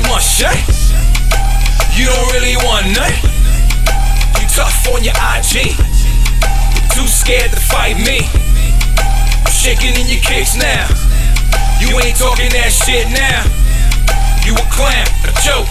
want shit. You don't really want none. You tough on your IG. Too scared to fight me. Shaking in your kicks now. You ain't talking that shit now. You a clown, a joke.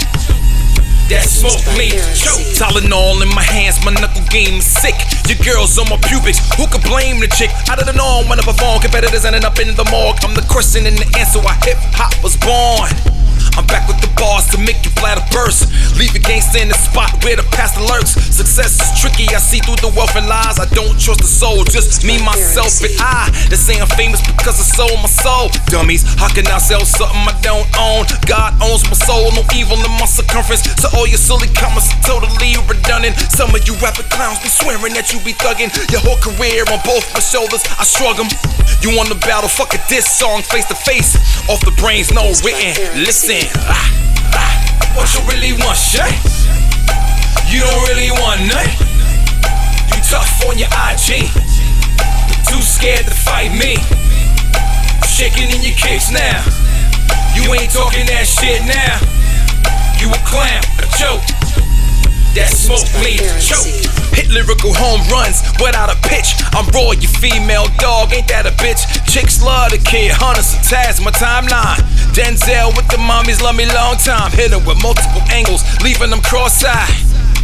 That smoke me, choke. Tylenol in my hands, my knuckle game is sick. Your girl's on my pubics, who could blame the chick? Out of the norm, when I perform, competitors ending up in the morgue. I'm the question and the answer why hip hop was born. I'm back with the bars to make your bladder burst. Leave a gangster in the spot where the past lurks. Success is tricky, I see through the wealth and lies. I don't trust the soul, just me, myself, and I. They say I'm famous because I sold my soul. Dummies, how can I sell something I don't own? God owns my soul, no evil in my circumference. So all your silly comments are totally redundant. Some of you rapper clowns be swearing that you be thugging. Your whole career on both my shoulders, I shrug 'em. You want the battle, fuck a diss song face to face. Off the brains, no written. Listen, ah, ah, what you really want, shit? You don't really want none. You tough on your IG. Too scared to fight me. Shaking in your kicks now. You ain't talking that shit now. Smoke choke. Hit lyrical home runs without a pitch. I'm raw, you female dog, ain't that a bitch? Chicks love the kid, hunters attached my timeline. Denzel with the mommies love me long time. Hit with multiple angles, leaving them cross-eyed.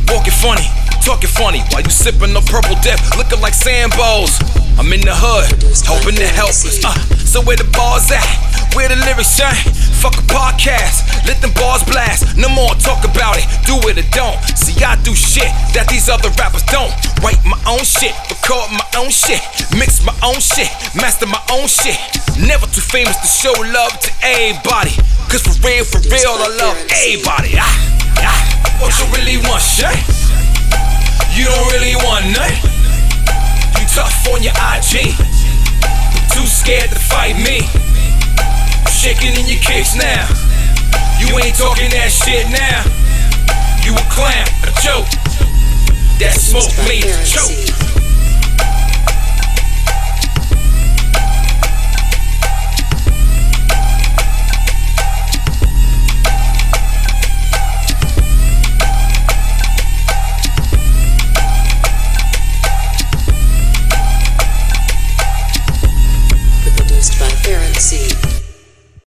Walking funny, talking funny while you sipping the purple dip, looking like Sambos. I'm in the hood, helping the helpless. Uh, so where the bars at? Where the lyrics shine? Fuck a podcast, let them bars blast. No more talk about it, do it or don't. See, I do shit that these other rappers don't. Write my own shit, record my own shit, mix my own shit, master my own shit. Never too famous to show love to everybody. Cause for real, for real, I love everybody. Ah, ah. What you really want, shit? You don't really want none. Tough on your IG. Too scared to fight me. Shaking in your kicks now. You ain't talking that shit now. You a clown, a joke. That smoke me, choke.